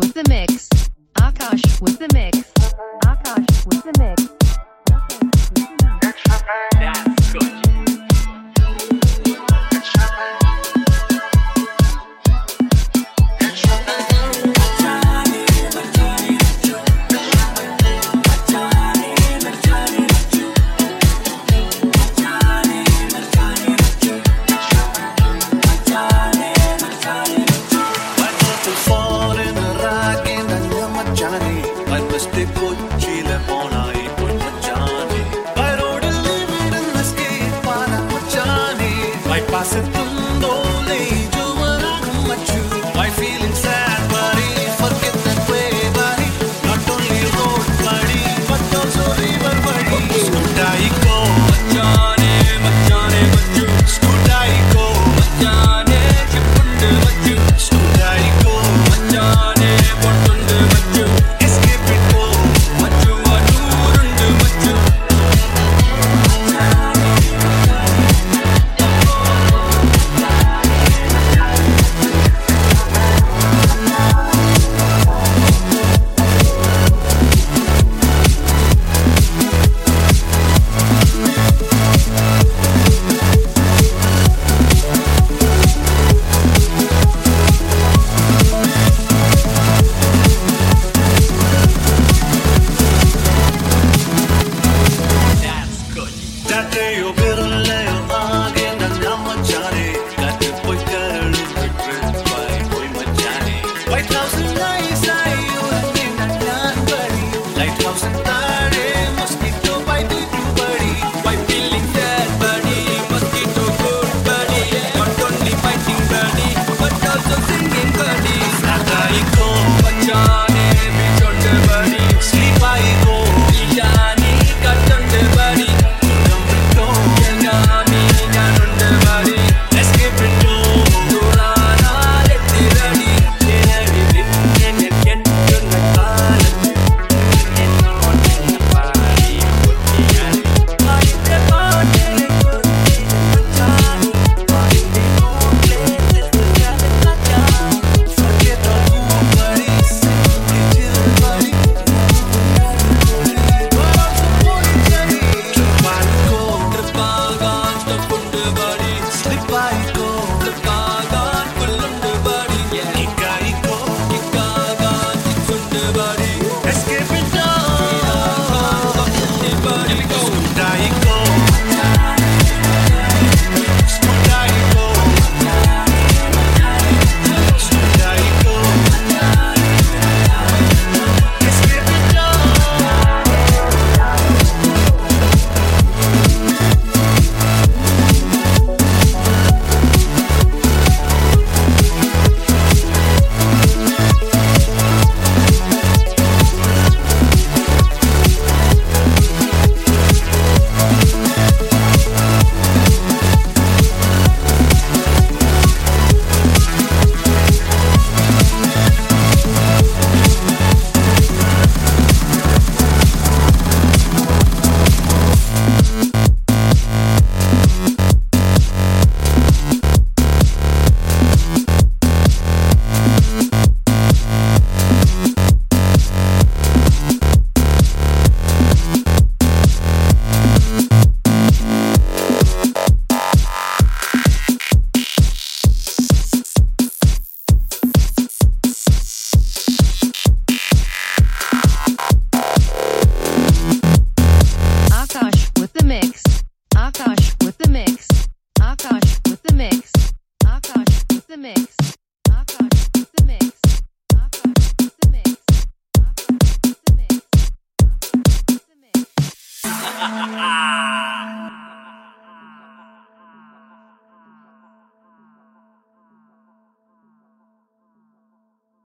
with the mix. Akash with the mix. gossip